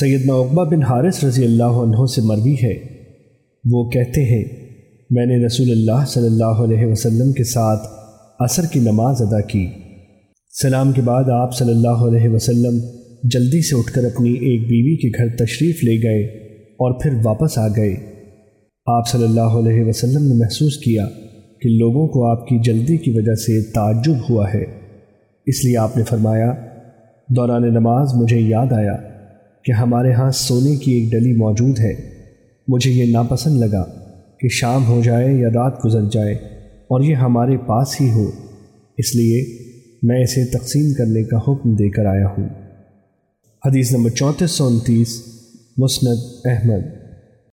سیدنا عقبہ بن حارث رضی اللہ عنہ سے مروی ہے۔ وہ کہتے ہیں، میں نے رسول اللہ صلی اللہ علیہ وسلم کے ساتھ عصر کی نماز ادا کی۔ سلام کے بعد آپ صلی اللہ علیہ وسلم جلدی سے اٹھ کر اپنی ایک بیوی کے گھر تشریف لے گئے اور پھر واپس آ گئے۔ آپ صلی اللہ علیہ وسلم نے محسوس کیا کہ لوگوں کو آپ کی جلدی کی وجہ سے تعجب ہوا ہے۔ اس لیے آپ نے فرمایا، دوران نماز مجھے یاد آیا۔ کہ ہمارے ہاں سونے کی ایک ڈلی موجود ہے۔ مجھے یہ ناپسند لگا کہ شام ہو جائے یا رات گزر جائے اور یہ ہمارے پاس ہی ہو۔ اس لیے میں اسے تقسیم کرنے کا حکم دے کر آیا ہوں۔ حدیث نمبر چونتیس سو انتیس، مسند احمد۔